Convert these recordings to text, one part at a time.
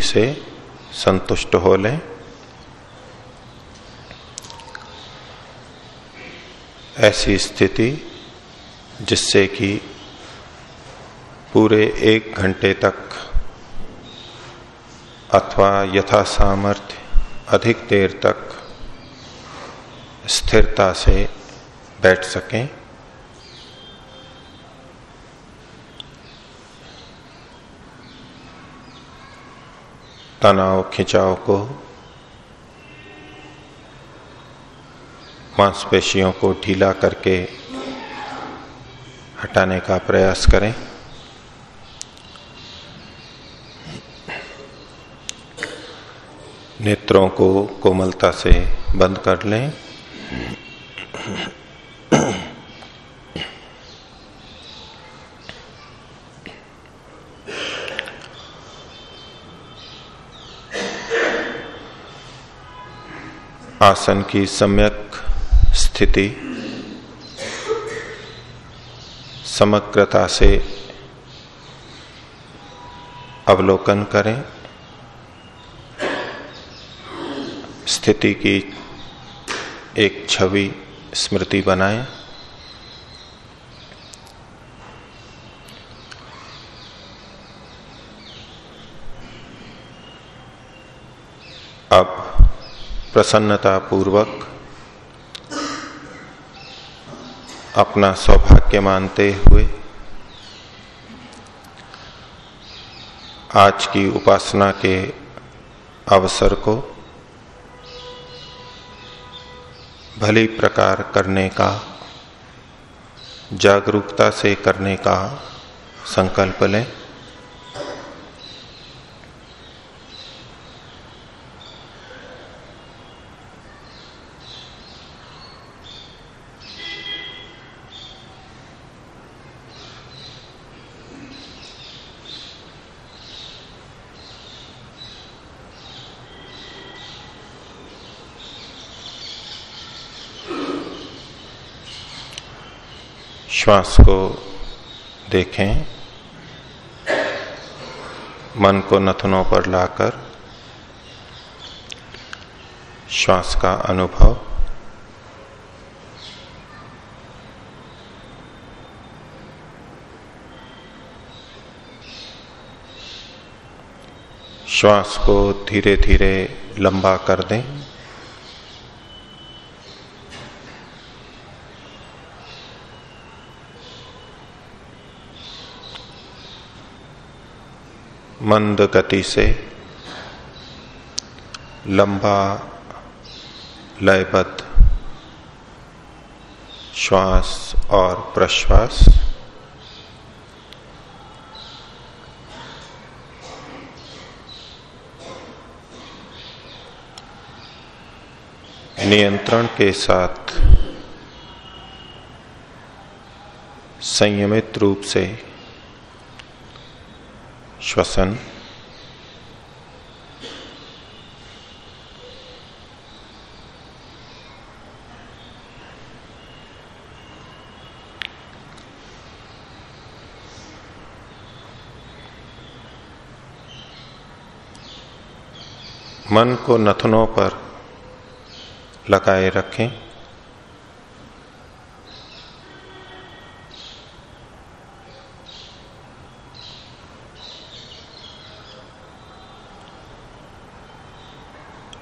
से संतुष्ट हो लें। ऐसी स्थिति जिससे कि पूरे एक घंटे तक अथवा यथा सामर्थ्य अधिक देर तक स्थिरता से बैठ सकें। तनाव, खिंचाव को, मांसपेशियों को ढीला करके हटाने का प्रयास करें। नेत्रों को कोमलता से बंद कर लें। आसन की सम्यक स्थिति, समग्रता से अवलोकन करें। स्थिति की एक छवि स्मृति बनाएँ। अब प्रसन्नता पूर्वक अपना सौभाग्य मानते हुए आज की उपासना के अवसर को भली प्रकार करने का, जागरूकता से करने का संकल्प लें। श्वास को देखें, मन को नथनों पर लाकर श्वास का अनुभव। श्वास को धीरे धीरे लंबा कर दें। मंद गति से लंबा लयबद्ध श्वास और प्रश्वास। नियंत्रण के साथ संयमित रूप से श्वसन मन को नथनों पर लगाए रखें।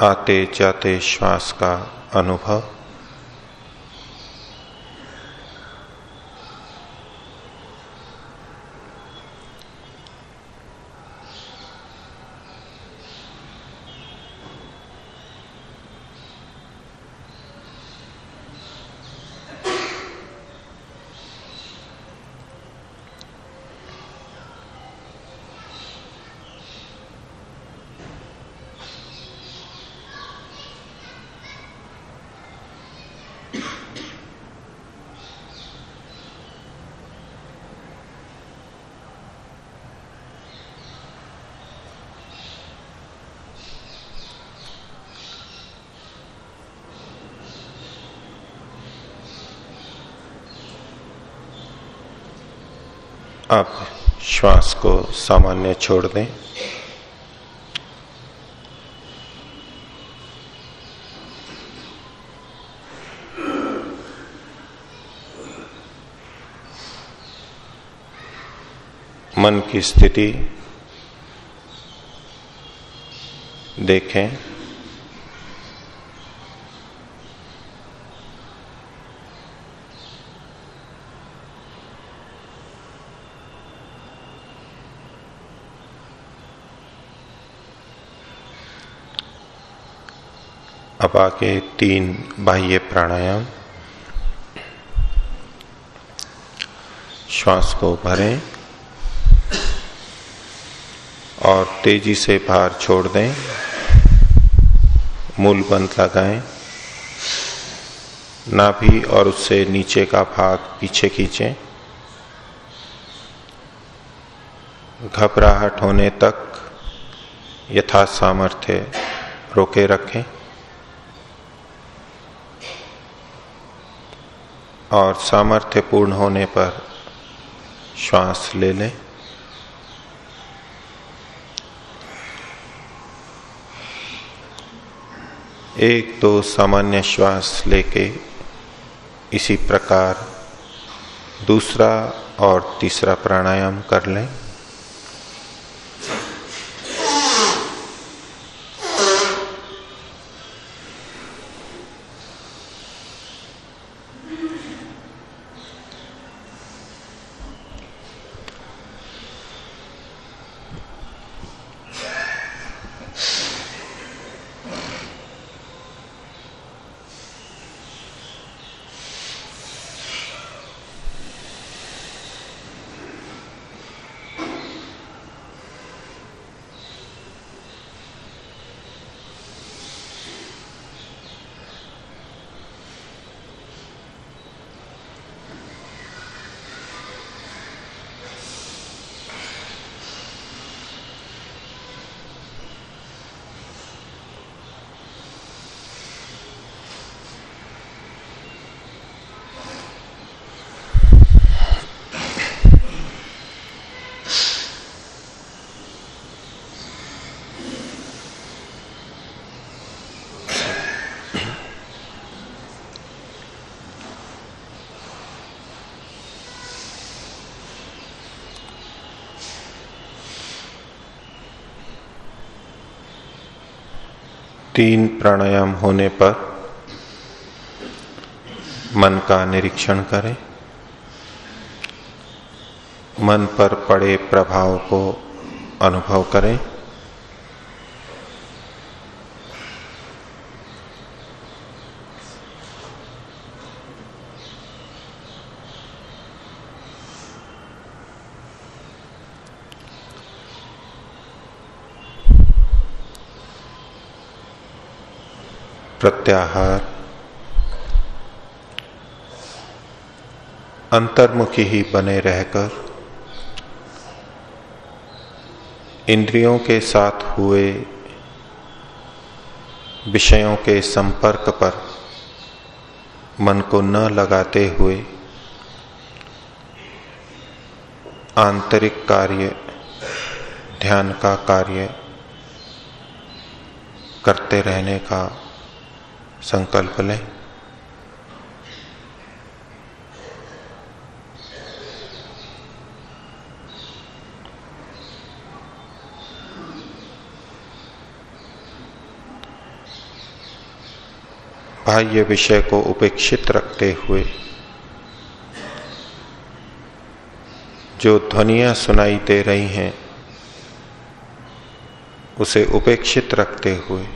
आते जाते श्वास का अनुभव। आप श्वास को सामान्य छोड़ दें। मन की स्थिति देखें। अब आगे तीन बाह्य प्राणायाम। श्वास को भरें और तेज़ी से बाहर छोड़ दें। मूल बंद लगाएँ। नाभि और उससे नीचे का भाग पीछे खींचें। घबराहट होने तक यथा सामर्थ्य रोके रखें। और सामर्थ्य पूर्ण होने पर श्वास ले लें। एक दो सामान्य श्वास लेके इसी प्रकार दूसरा और तीसरा प्राणायाम कर लें तीन प्राणायाम होने पर मन का निरीक्षण करें। मन पर पड़े प्रभाव को अनुभव करें। प्रत्याहार। अंतर्मुखी ही बने रहकर, इंद्रियों के साथ हुए विषयों के संपर्क पर मन को न लगाते हुए आंतरिक कार्य, ध्यान का कार्य करते रहने का संकल्प लें। बाह्य विषय को उपेक्षित रखते हुए, जो ध्वनिया सुनाई दे रही हैं, उसे उपेक्षित रखते हुए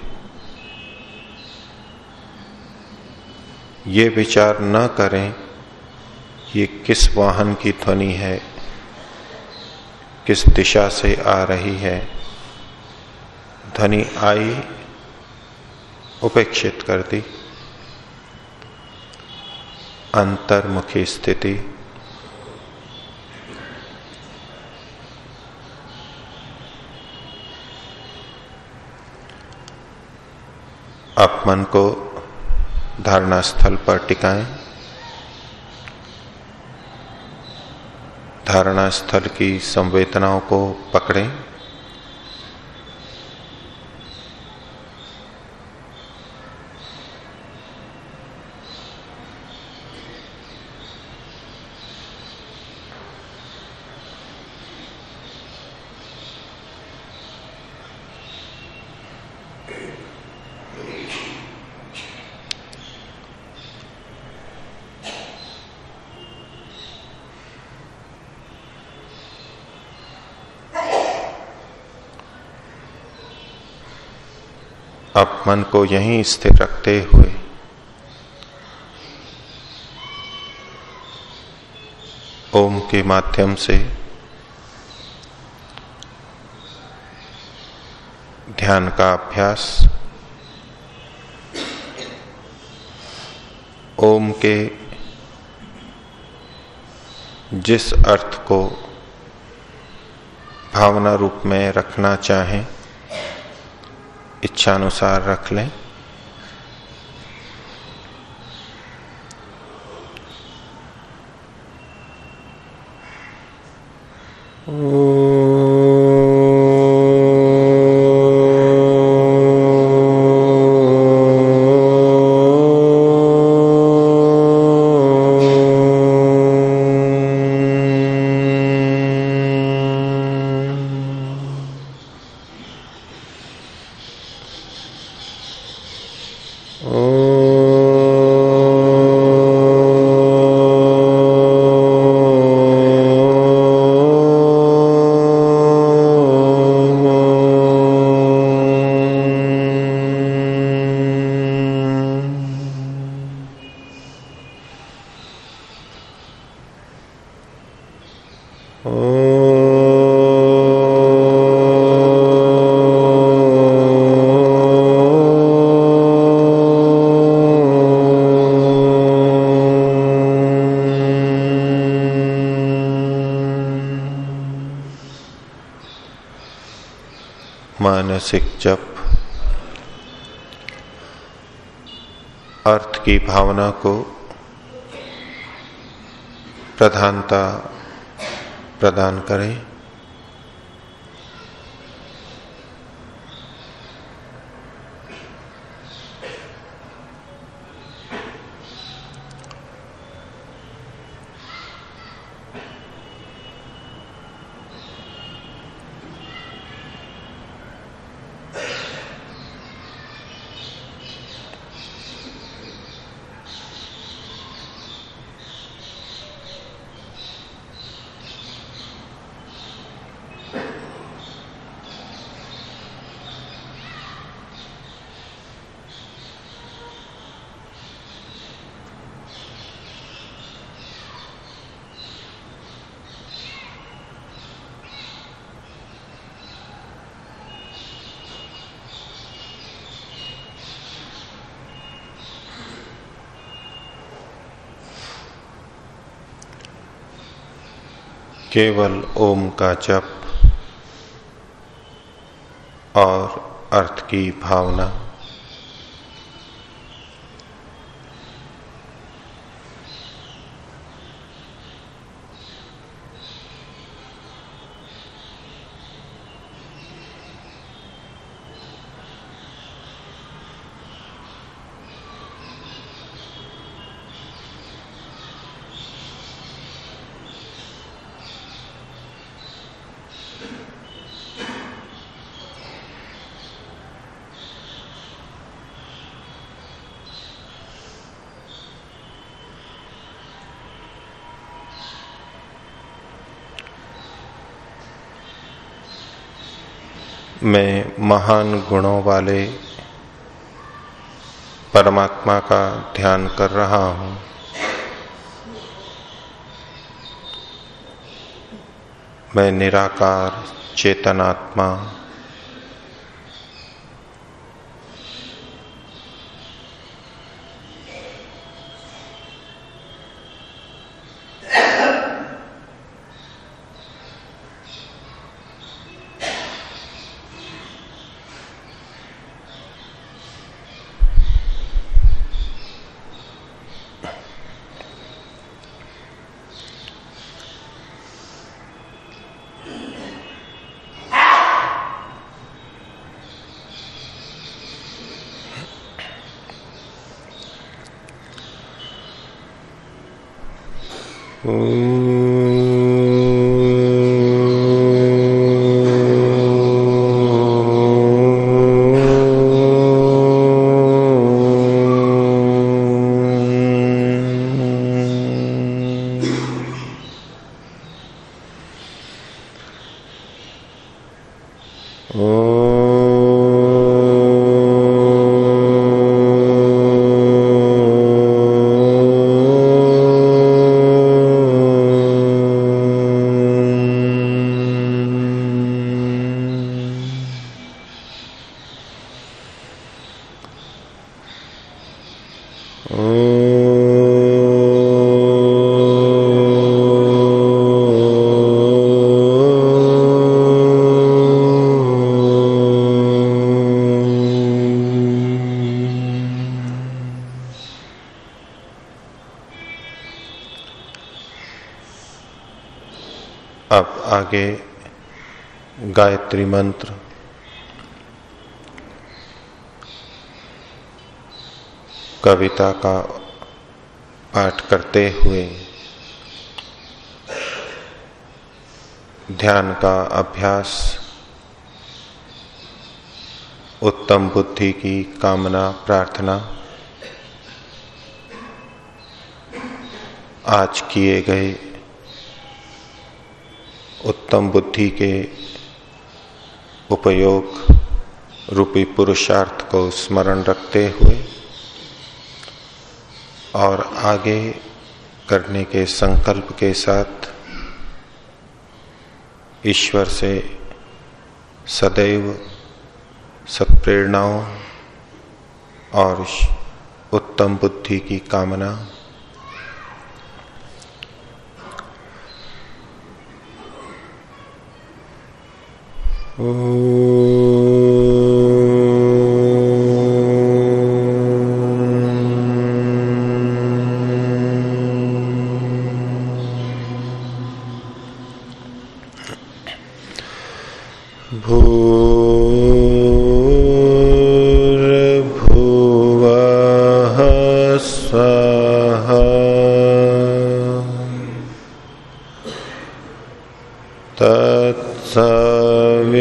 ये विचार न करें, ये किस वाहन की ध्वनि है, किस दिशा से आ रही है। ध्वनि आई, उपेक्षित कर दी। अंतर्मुखी स्थिति। आप मन को धारणा स्थल पर टिकाएँ। धारणा स्थल की संवेदनाओं को पकड़ें। अब मन को यहीं स्थिर रखते हुए। ओम के माध्यम से ध्यान का अभ्यास, ओम के जिस अर्थ को भावना रूप में रखना चाहें इच्छानुसार रख लें। की भावना को प्रधानता प्रदान करें। केवल ओम का जप और अर्थ की भावना। मैं महान गुणों वाले परमात्मा का ध्यान कर रहा हूँ। मैं निराकार चेतनात्मा आगे, गायत्री मंत्र। कविता का पाठ करते हुए, ध्यान का अभ्यास, उत्तम बुद्धि की कामना, प्रार्थना, आज किए गए उत्तम बुद्धि के उपयोग रूपी पुरुषार्थ को स्मरण रखते हुए और आगे करने के संकल्प के साथ ईश्वर से सदैव सत्प्रेरणाओं और उत्तम बुद्धि की कामना तत् सवितुर्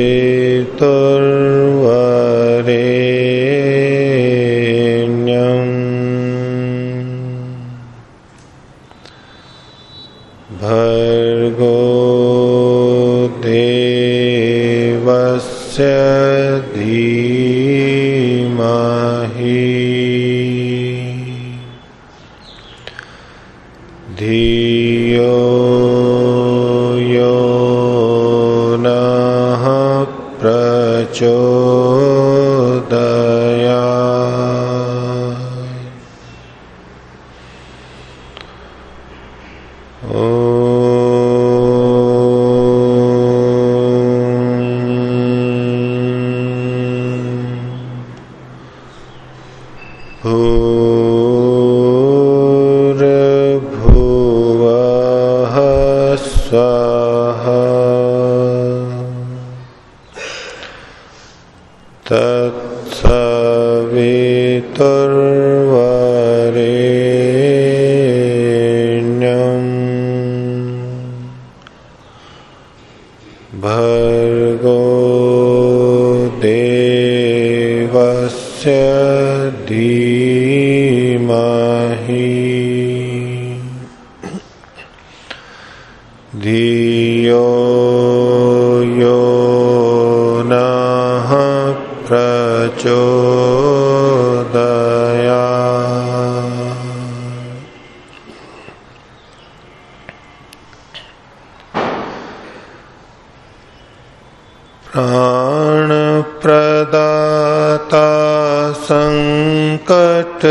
कट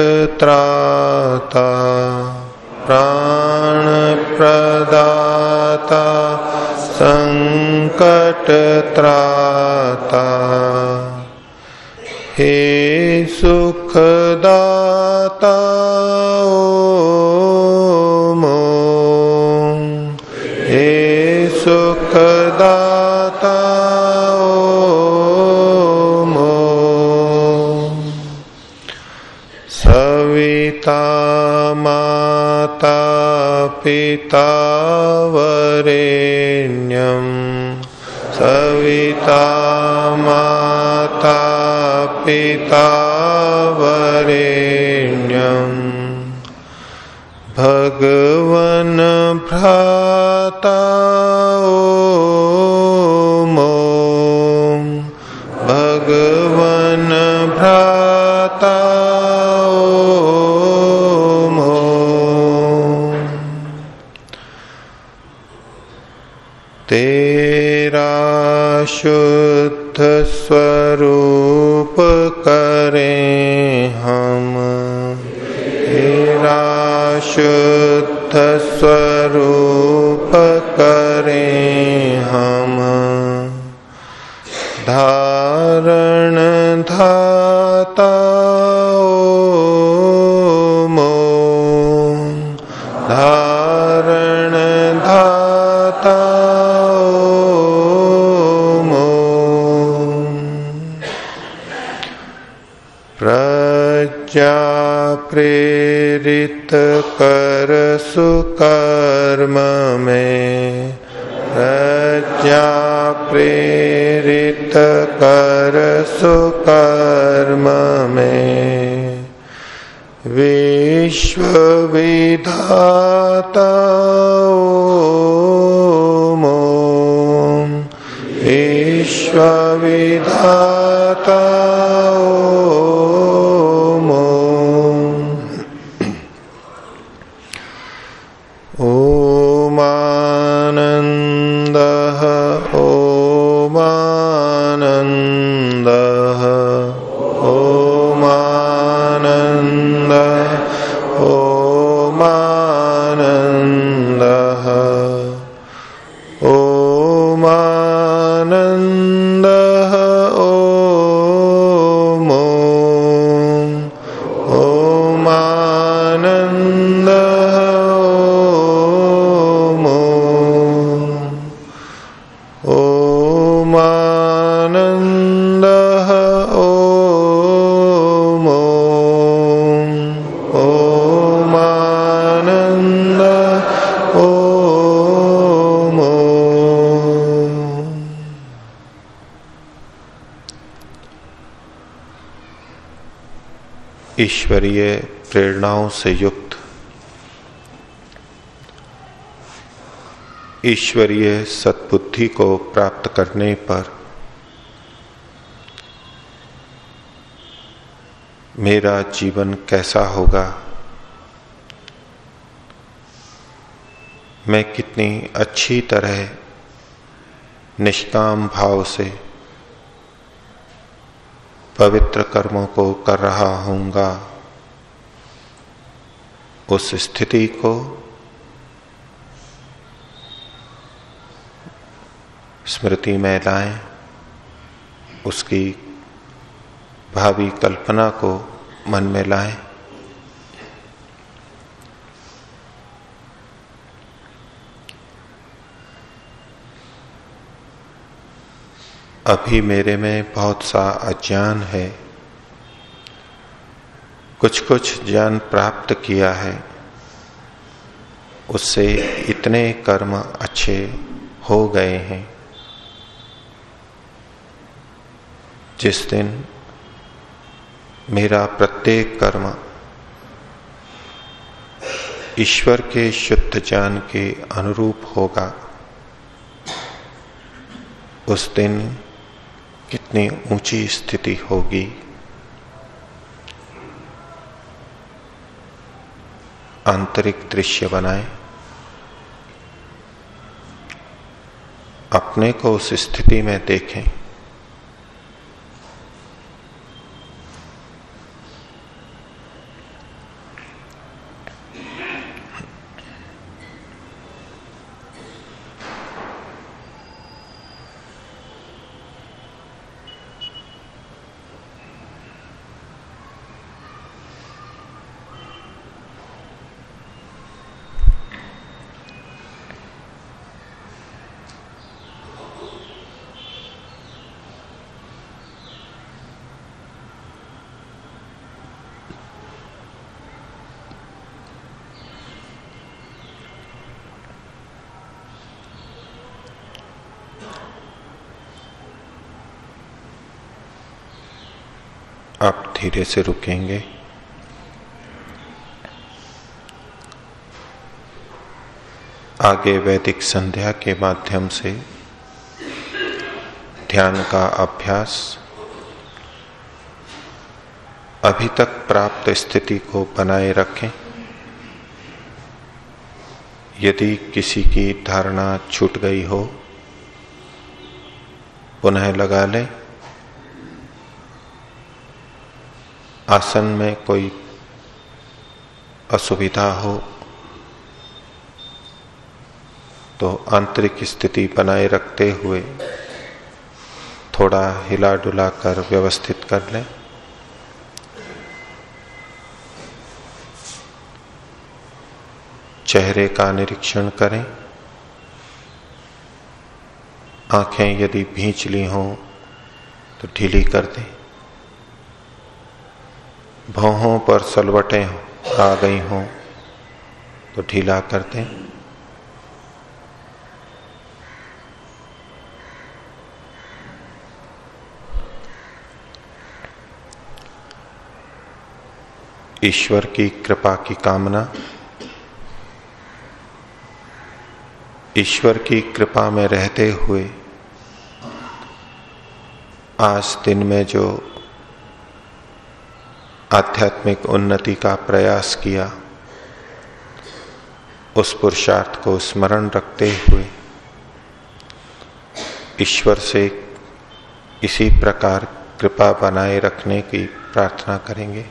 त्राता प्राण प्रदाता संकट त्राता हे सुखदाता मो हे सुखदा पितावरेण्यं सविता माता पितावरेण्यं भगवन भ्राता ओ शुद्ध स्वरूप करें हम तेरा शुद्ध स्वरूप सुकर्म में विश्व ईश्वरीय प्रेरणाओं से युक्त। ईश्वरीय सद्बुद्धि को प्राप्त करने पर मेरा जीवन कैसा होगा? मैं कितनी अच्छी तरह निष्काम भाव से पवित्र कर्मों को कर रहा हूँगा उस स्थिति को स्मृति में लाएँ, उसकी भावी कल्पना को मन में लाएँ। अभी मेरे में बहुत सा अज्ञान है। कुछ कुछ ज्ञान प्राप्त किया है, उससे इतने कर्म अच्छे हो गए हैं। जिस दिन मेरा प्रत्येक कर्म ईश्वर के शुद्ध ज्ञान के अनुरूप होगा, उस दिन कितनी ऊँची स्थिति होगी। आंतरिक दृश्य बनाए। अपने को उस स्थिति में देखें आप धीरे से रुकेंगे। आगे वैदिक संध्या के माध्यम से ध्यान का अभ्यास, अभी तक प्राप्त स्थिति को बनाए रखें। यदि किसी की धारणा छूट गई हो, पुनः लगा लें। आसन में कोई असुविधा हो तो आंतरिक स्थिति बनाए रखते हुए थोड़ा हिला डुला कर व्यवस्थित कर लें। चेहरे का निरीक्षण करें। आँखें यदि भींच ली हों तो ढीली कर दें। भौहों पर सलवटें आ गई हों तो ढीला करते दें ईश्वर की कृपा की कामना, ईश्वर की कृपा में रहते हुए, आज दिन में जो आध्यात्मिक उन्नति का प्रयास किया। उस पुरुषार्थ को स्मरण रखते हुए ईश्वर से इसी प्रकार कृपा बनाए रखने की प्रार्थना करेंगे।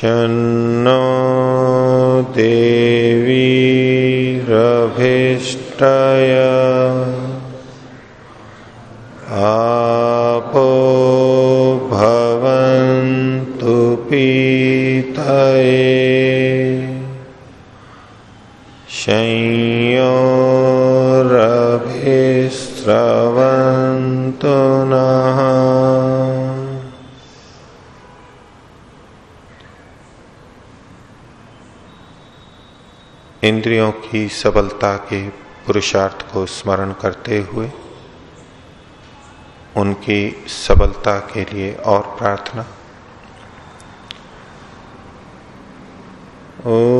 शन्नो देवी रभिष्टय। की सबलता के पुरुषार्थ को स्मरण करते हुए उनकी सबलता के लिए और प्रार्थना। ओ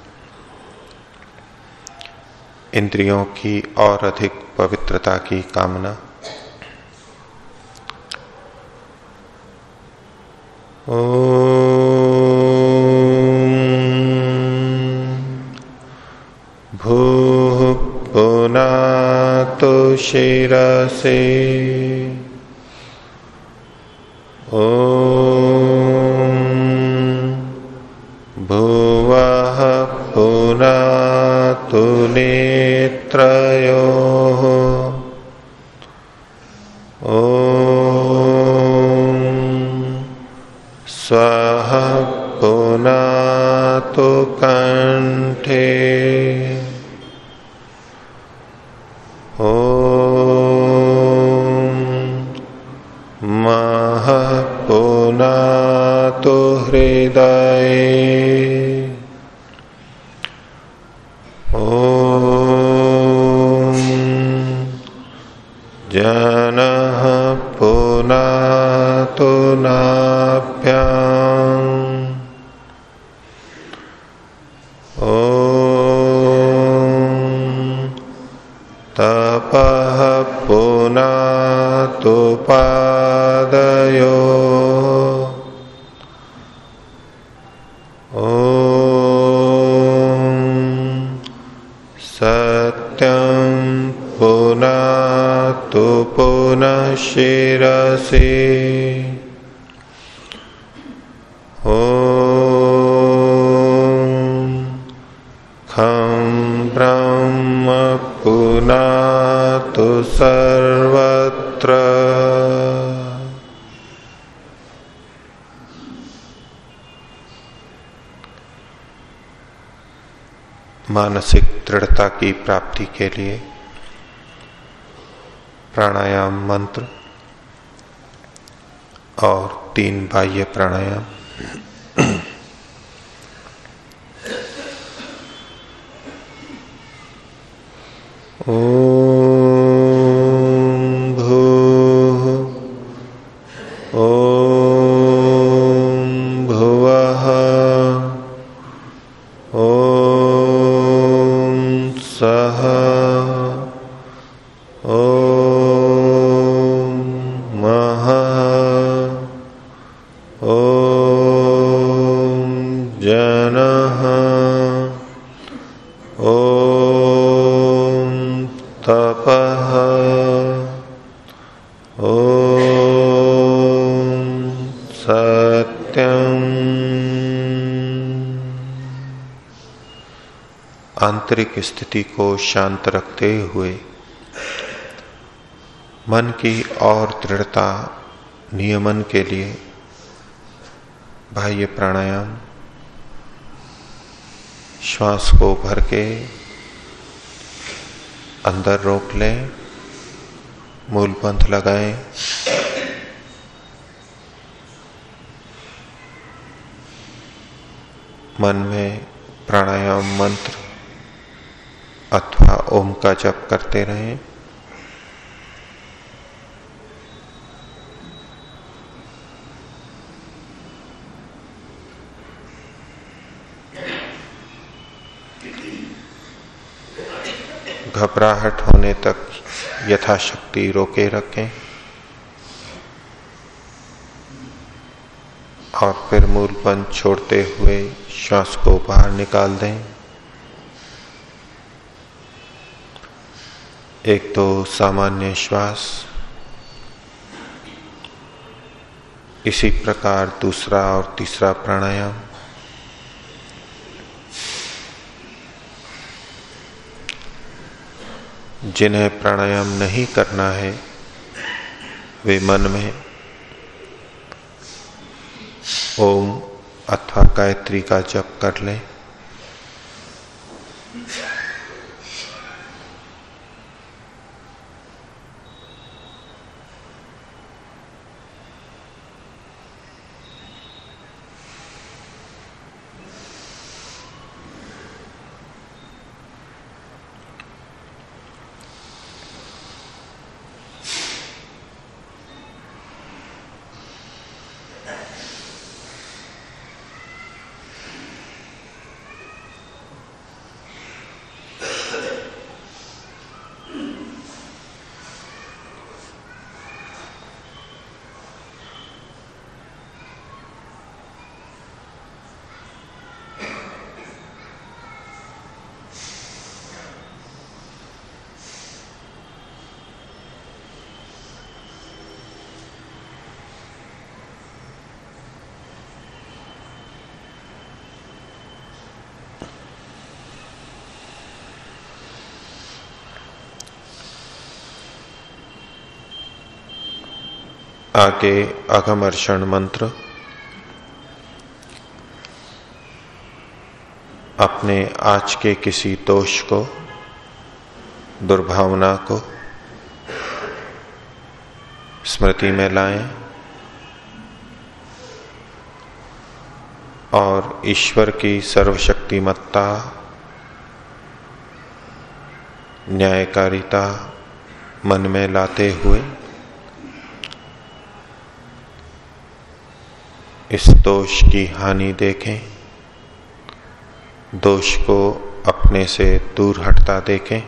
इंद्रियों की और अधिक पवित्रता की कामना। भू पुना तो शिरा पुनातु पादयो ॐ सत्यं पुनातु पुनः शिरसि। मानसिक दृढ़ता की प्राप्ति के लिए प्राणायाम मंत्र और तीन बाह्य प्राणायाम। आंतरिक स्थिति को शांत रखते हुए मन की और दृढ़ता नियमन के लिए बाह्य प्राणायाम, श्वास को भर के अंदर रोक लें, मूल पंथ लगाएँ। मन में प्राणायाम मंत्र अथवा ओम का जप करते रहें। घबराहट होने तक यथाशक्ति रोके रखें और फिर मूल पंच छोड़ते हुए श्वास को बाहर निकाल दें। एक तो सामान्य श्वास, इसी प्रकार दूसरा और तीसरा प्राणायाम, जिन्हें प्राणायाम नहीं करना है, वे मन में ओम अथवा गायत्री का जप कर लें। आगे अघमर्षण मंत्र अपने आज के किसी दोष को, दुर्भावना को स्मृति में लाएँ और ईश्वर की सर्वशक्तिमत्ता, न्यायकारिता मन में लाते हुए इस दोष की हानि देखें। दोष को अपने से दूर हटता देखें।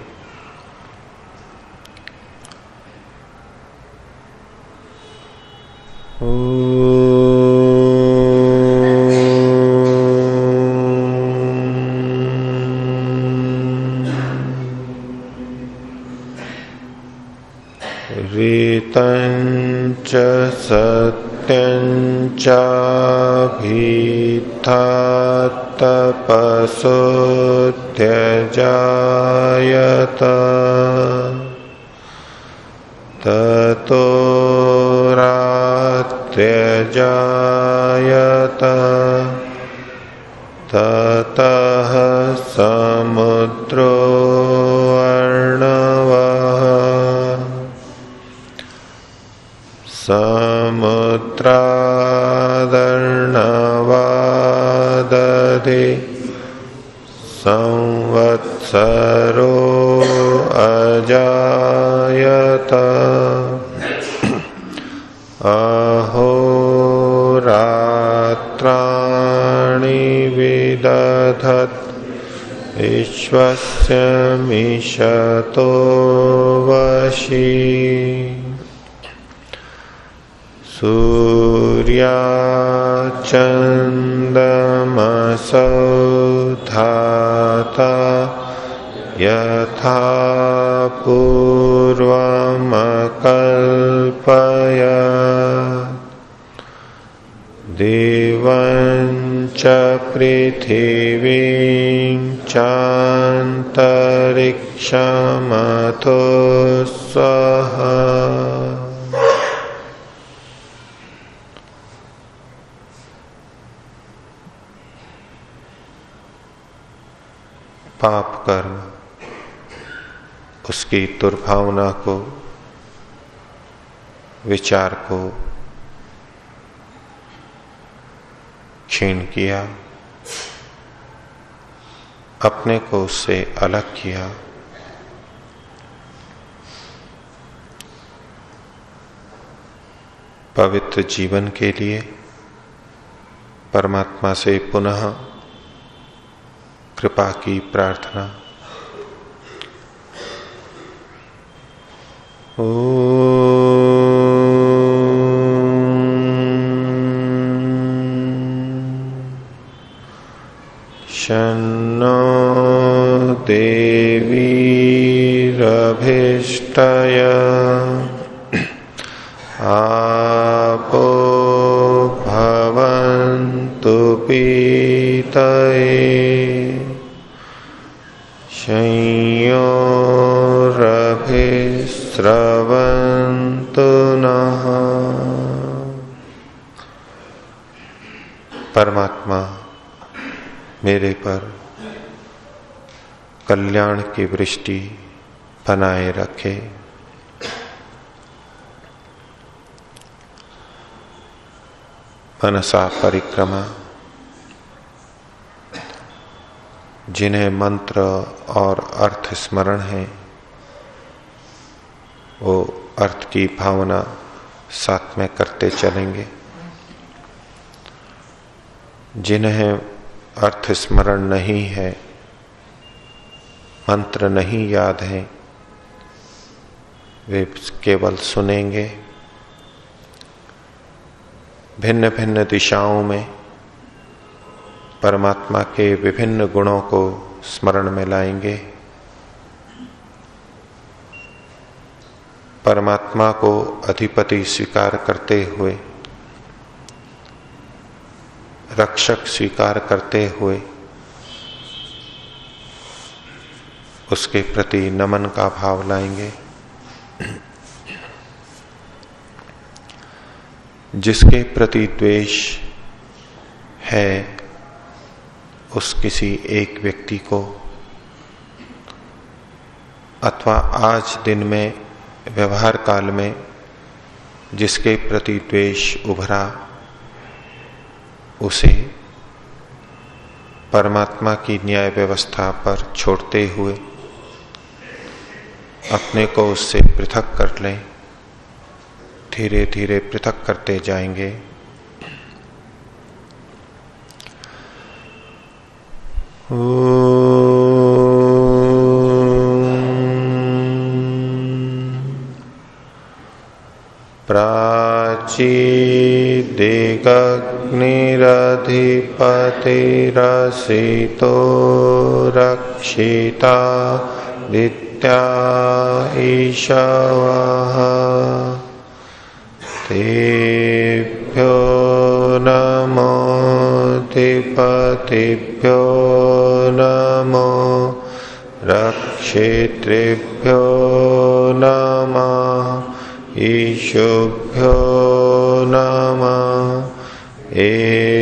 समुद्रादर्णवादधे संवत्सरो अजायत। अहोरात्राणि विदधत्। विश्वस्य मिषतो वशी। सूर्याचन्दमसौ धाता यथा पूर्वमकल्पय। च पृथिवीं कर्म उसकी दुर्भावना को, विचार को क्षीण किया, अपने को उससे अलग किया। पवित्र जीवन के लिए परमात्मा से पुनः कृपा की प्रार्थना। ओ शन्नो देवीरभिष्टय आपो भवन्तु पीतये। संयोरभिस्रवन्तु नः। परमात्मा मेरे पर कल्याण की वृष्टि बनाए रखे। मनसा परिक्रमा जिन्हें मंत्र और अर्थ स्मरण है, वो अर्थ की भावना साथ में करते चलेंगे। जिन्हें अर्थ स्मरण नहीं है, मंत्र नहीं याद है, वे केवल सुनेंगे। भिन्न भिन्न दिशाओं में परमात्मा के विभिन्न गुणों को स्मरण में लाएँगे। परमात्मा को अधिपति स्वीकार करते हुए, रक्षक स्वीकार करते हुए, उसके प्रति नमन का भाव लाएँगे। जिसके प्रति द्वेष है उस किसी एक व्यक्ति को, अथवा आज दिन में, व्यवहार काल में, जिसके प्रति द्वेष उभरा, उसे परमात्मा की न्याय व्यवस्था पर छोड़ते हुए, अपने को उससे पृथक कर लें धीरे धीरे पृथक करते जाएँगे। प्राचीदिगग्निरधिपतिरसितो रक्षिता दित्या ईशवः। तेभ्यो नमोऽधिपतिभ्यो नमो रक्षेतृभ्यो नमः। ईशुभ्यो नमः। एभ्यो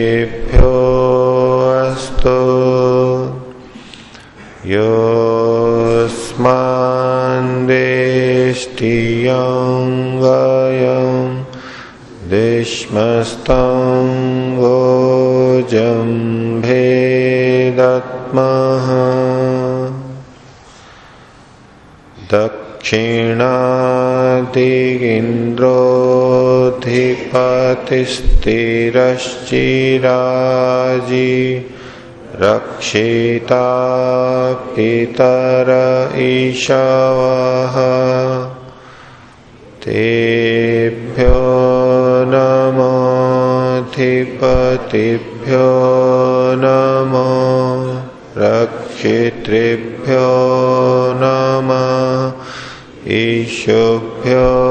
दक्षिणादिगिन्द्रोऽधिपतिस्थिरश्चिराजि रक्षिता पितर ईशवः। तेभ्यो नमोऽधिपतिभ्यो नमो। रक्षितृभ्यो नमः। ईशुभ्यो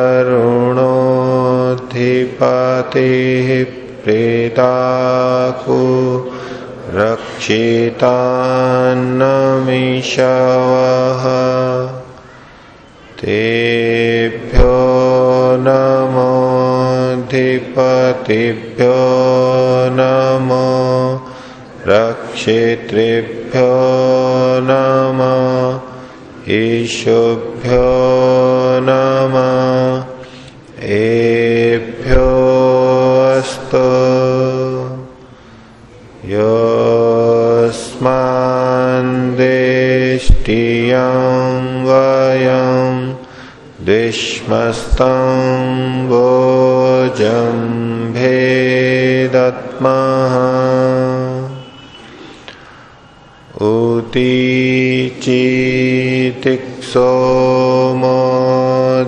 प्रतीचिदिक्वरुणोऽधिपतिः प्रेताकु रक्षितान्नमिषवः। तेभ्यो नमोऽधिपतिभ्यो नमो रक्षितृभ्यो नमः। ईशुभ्यो नमः। एभ्यो अस्तु योऽस्मान्देष्टियं वयं दिश्मस्तं भोजम्भेदत्मः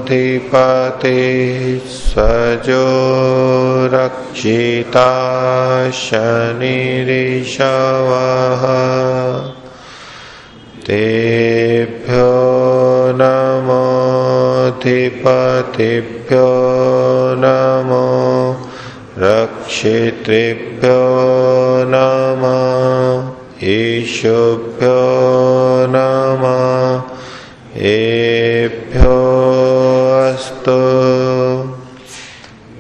उदीचितिक्सोमोऽधिपतिः सजो रक्षिता शनिरिषवः। तेभ्यो नमोऽधिपतिभ्यो नमो रक्षितृभ्यो नमः। ईशुभ्यो नमः। एभ्यो अस्तु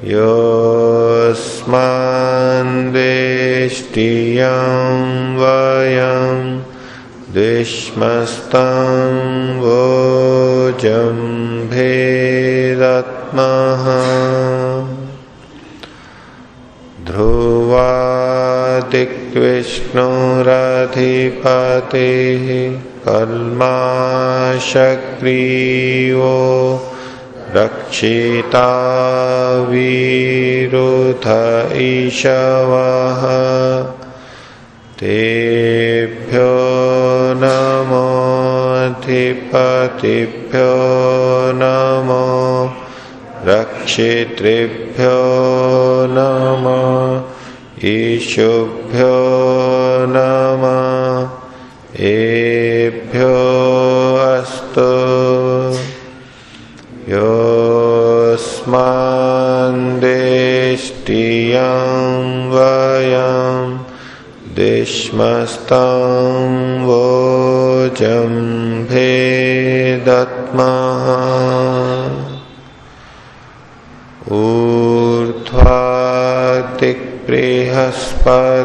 योऽस्मान्देष्टियं वयं द्विष्मस्तं भोजम्भेदत्मः ध्रुवादिक्विष्णुरधिपतिः कल्माशग्रीवो रक्षिता वीरुध ईशवः। तेभ्यो नमोऽधिपतिभ्यो नमो रक्षितृभ्यो नमः ईशुभ्यो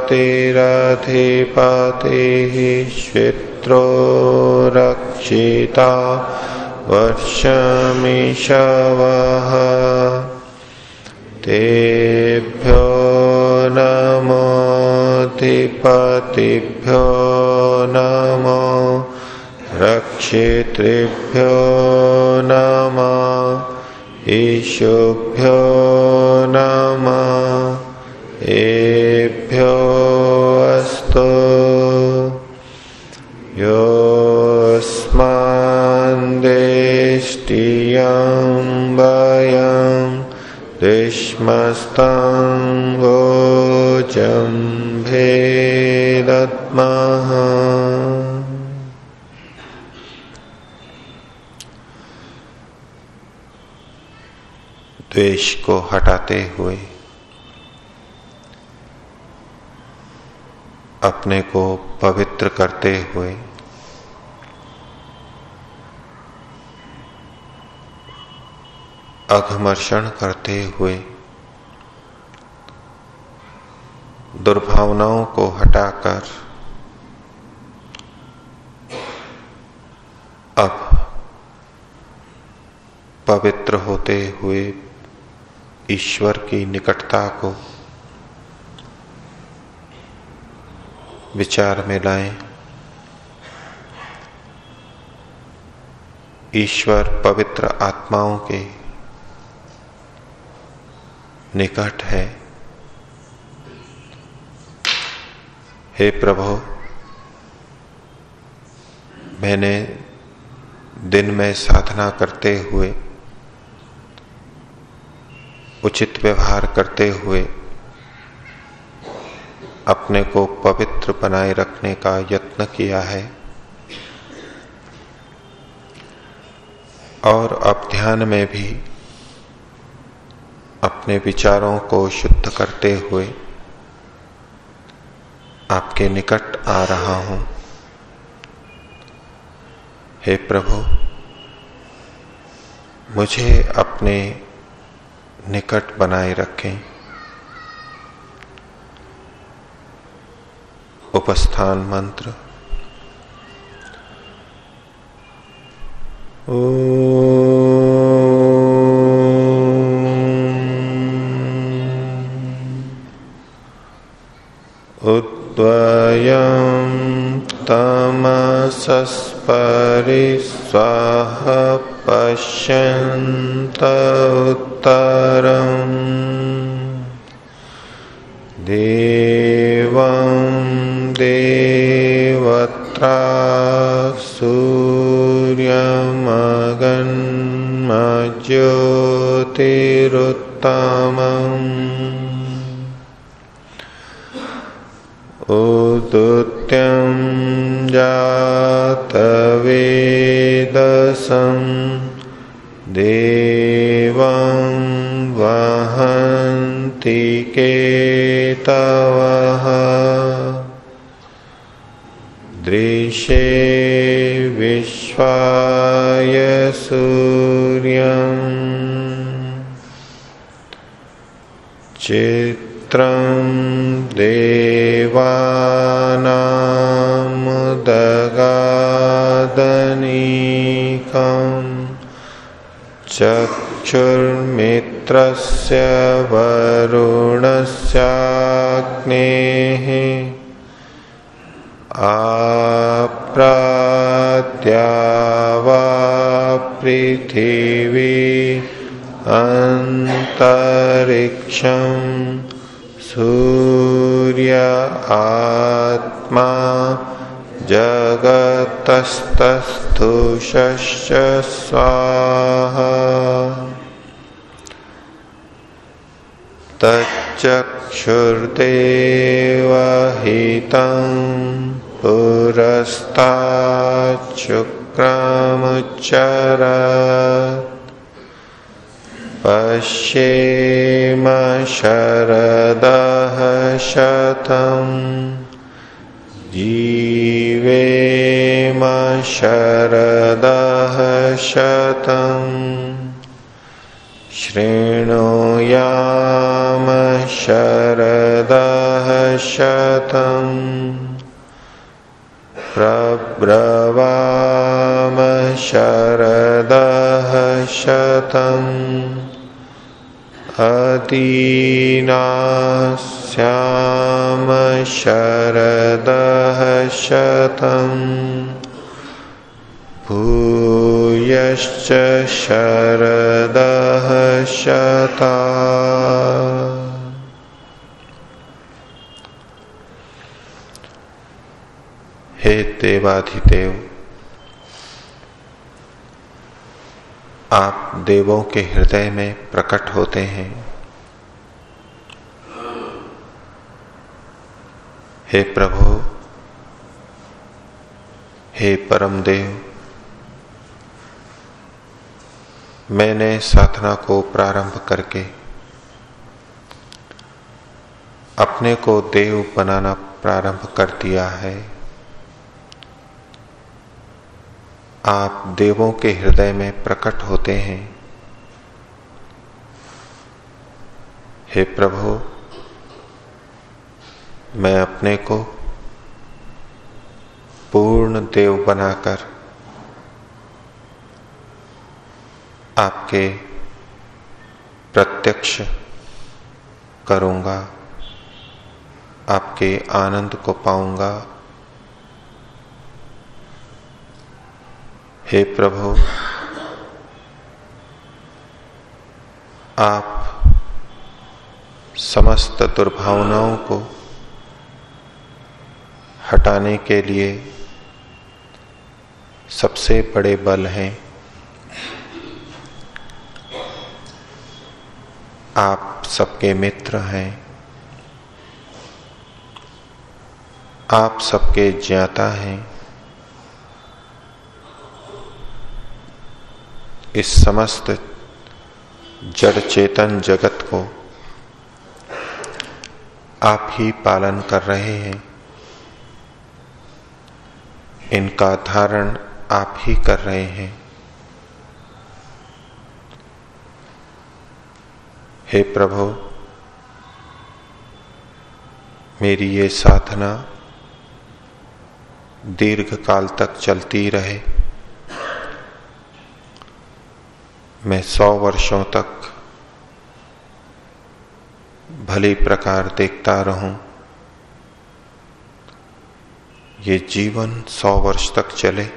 ऊर्ध्वादिक्बृहस्पतिरधिपतिः श्वित्रो रक्षिता वर्षमिषवः। तेभ्यो नमोऽधिपतिभ्यो नमो रक्षितृभ्यो नमः। ईशुभ्यो द्वेष को हटाते हुए अपने को पवित्र करते हुए अघमर्षण करते हुए दुर्भावनाओं को हटाकर अब पवित्र होते हुए ईश्वर की निकटता को विचार में लाएँ। ईश्वर पवित्र आत्माओं के निकट है। हे प्रभु, मैंने दिन में साधना करते हुए उचित व्यवहार करते हुए अपने को पवित्र बनाए रखने का यत्न किया है। और अब ध्यान में भी अपने विचारों को शुद्ध करते हुए आपके निकट आ रहा हूँ। हे प्रभु, मुझे अपने निकट बनाए रखें। उपस्थान मंत्र। उद्वयं तमसस्परिस्वाह पश्यन्त उत्तरम् देवं देवत्रा सूर्यमगन्मज्योतिरुत्तमम् उदुत्यं जातवेदसम् देवं वहन्ति केतवः दृशे विश्वाय सूर्यम् चित्रं देवानामुदगादनीकम् चक्षुर्मित्रस्य वरुणस्याग्नेः आप्राद्यावा पृथिवी अन्तरिक्षं सूर्य आत्मा जगतस्तस्थुषश्च स्वाहा। तच्चक्षुर्देवहितं पुरस्ताच्छुक्रमुच्चरत् पश्येम शरदः शतम् जीवेम शरदः शतम् शृणुयाम शरद शतम् प्रब्रवाम शरदः शतम् अदीनास्याम शरदः शतम् भूयश्च शरदः शता हे देवाधिदेव आप देवों के हृदय में प्रकट होते हैं। हे प्रभु, हे परम देव मैंने साधना को प्रारंभ करके अपने को देव बनाना प्रारंभ कर दिया है। आप देवों के हृदय में प्रकट होते हैं। हे प्रभु, मैं अपने को पूर्ण देव बनाकर आपके प्रत्यक्ष करूँगा, आपके आनंद को पाऊँगा हे प्रभु, आप समस्त दुर्भावनाओं को हटाने के लिए सबसे बड़े बल हैं। आप सबके मित्र हैं। आप सबके ज्ञाता हैं। इस समस्त जड़ चेतन जगत को आप ही पालन कर रहे हैं। इनका धारण आप ही कर रहे हैं। हे प्रभु, मेरी ये साधना दीर्घ काल तक चलती रहे। मैं सौ वर्षों तक भली प्रकार देखता रहूँ, ये जीवन सौ वर्ष तक चले।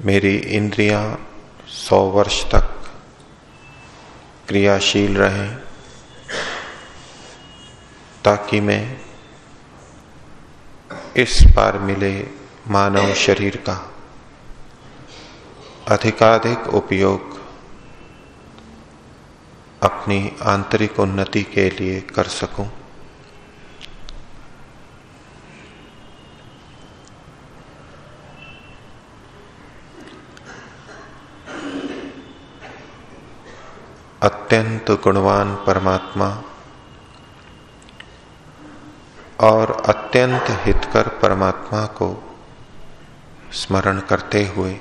मेरी इंद्रियाँ सौ वर्ष तक क्रियाशील रहें, ताकि मैं इस बार मिले मानव शरीर का। अधिकाधिक उपयोग अपनी आंतरिक उन्नति के लिए कर सकूँ। अत्यंत गुणवान परमात्मा और अत्यंत हितकर परमात्मा को स्मरण करते हुए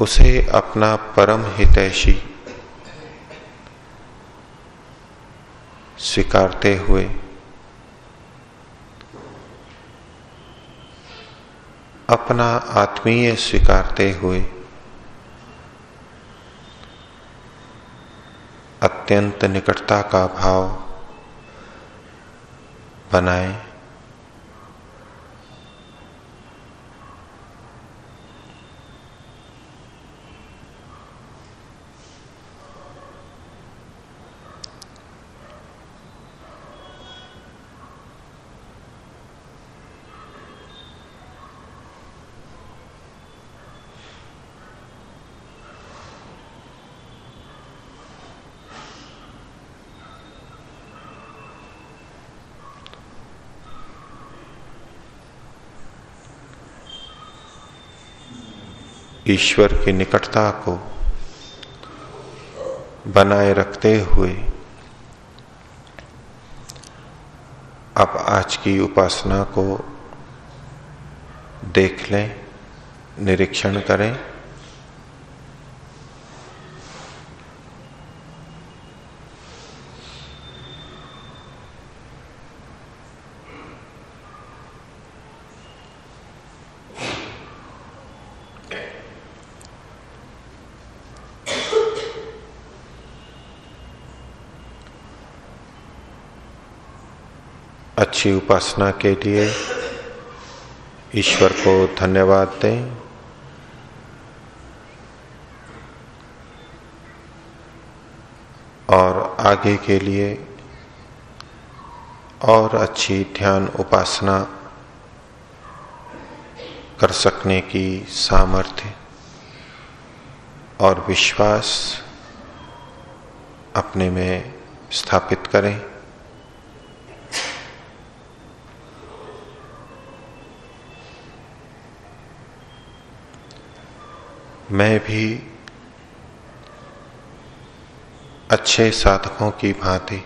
उसे अपना परम हितैषी स्वीकारते हुए अपना आत्मीय स्वीकारते हुए अत्यंत निकटता का भाव बनाए। ईश्वर की निकटता को बनाए रखते हुए आप आज की उपासना को देख लें, निरीक्षण करें। अच्छी उपासना के लिए ईश्वर को धन्यवाद दें। और आगे के लिए और अच्छी ध्यान उपासना कर सकने की सामर्थ्य और विश्वास अपने में स्थापित करें। मैं भी अच्छे साधकों की भांति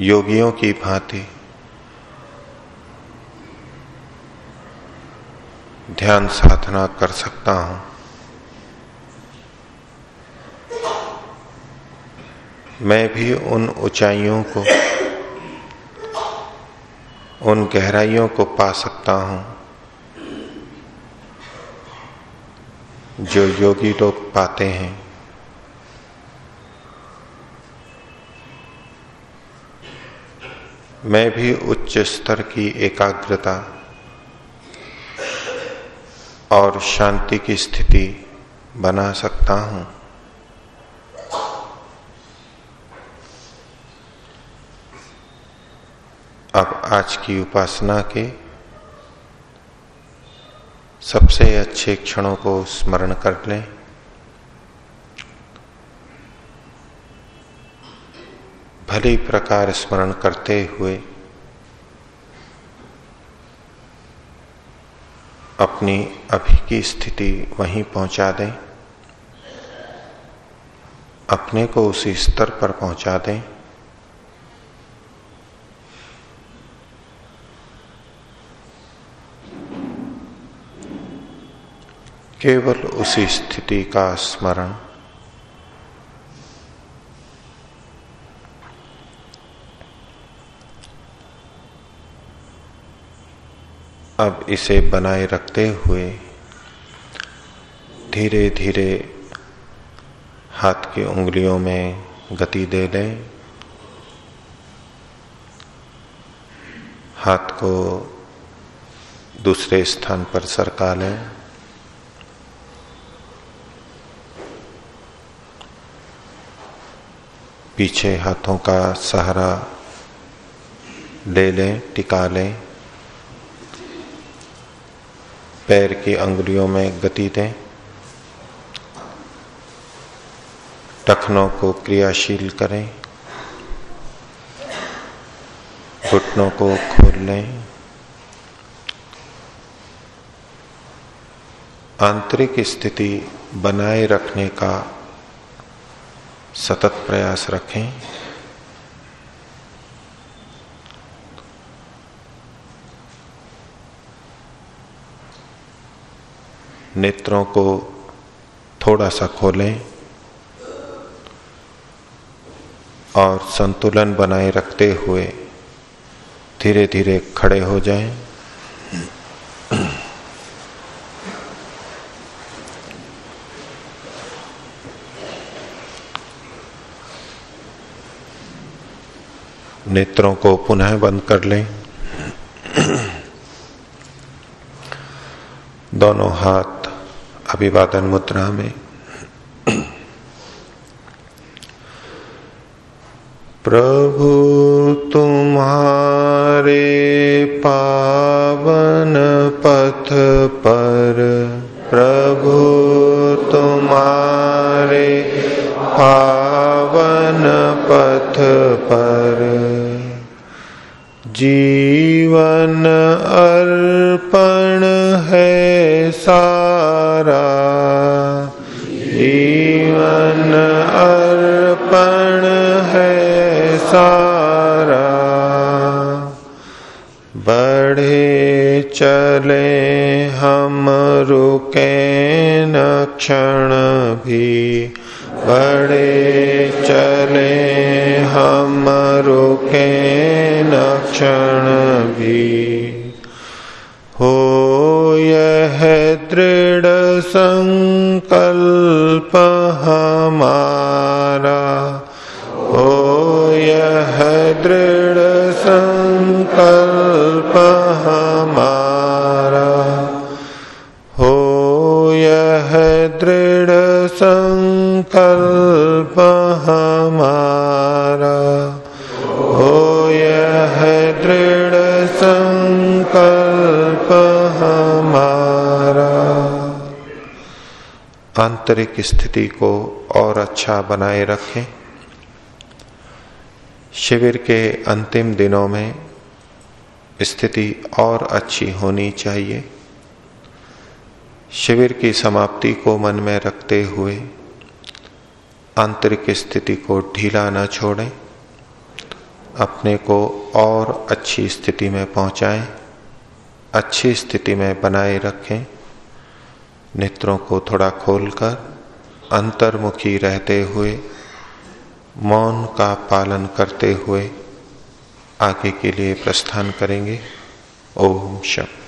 योगियों की भांति ध्यान साधना कर सकता हूँ। मैं भी उन ऊंचाइयों को, उन गहराइयों को पा सकता हूँ। जो योगी लोग पाते हैं। मैं भी उच्च स्तर की एकाग्रता और शांति की स्थिति बना सकता हूँ। अब आज की उपासना के सबसे अच्छे क्षणों को स्मरण कर लें। भली प्रकार स्मरण करते हुए अपनी अभी की स्थिति वहीं पहुँचा दें, अपने को उसी स्तर पर पहुँचा दें। केवल उसी स्थिति का स्मरण। अब इसे बनाए रखते हुए धीरे धीरे हाथ की उंगलियों में गति दे लें हाथ को दूसरे स्थान पर सरका लें। पीछे हाथों का सहारा ले लें, टिका लें। पैर की अंगुलियों में गति दें। टखनों को क्रियाशील करें। घुटनों को खोल लें। आंतरिक स्थिति बनाए रखने का सतत प्रयास रखें नेत्रों को थोड़ा सा खोलें और संतुलन बनाए रखते हुए धीरे धीरे खड़े हो जाएँ। नेत्रों को पुनः बंद कर लें। दोनों हाथ अभिवादन मुद्रा में। प्रभु तुम्हारे पावन पथ पर, प्रभु तुम्हारे पावन पथ पर। जीवन अर्पण है सारा। जीवन अर्पण है सारा। बढ़े चले हम रुके न क्षण भी। बढ़े चले हम रुके न क्षण भी हो यह दृढ़ संकल्प हमारा। हो यह दृढ़ संकल्प हमारा। हो यह दृढ़ संकल्प हमारा आंतरिक स्थिति को और अच्छा बनाए रखें। शिविर के अंतिम दिनों में स्थिति और अच्छी होनी चाहिए। शिविर की समाप्ति को मन में रखते हुए आंतरिक स्थिति को ढीला न छोड़ें, अपने को और अच्छी स्थिति में पहुंचाएँ, अच्छी स्थिति में बनाए रखें। नेत्रों को थोड़ा खोलकर अंतर्मुखी रहते हुए, मौन का पालन करते हुए आगे के लिए प्रस्थान करेंगे। ओम शम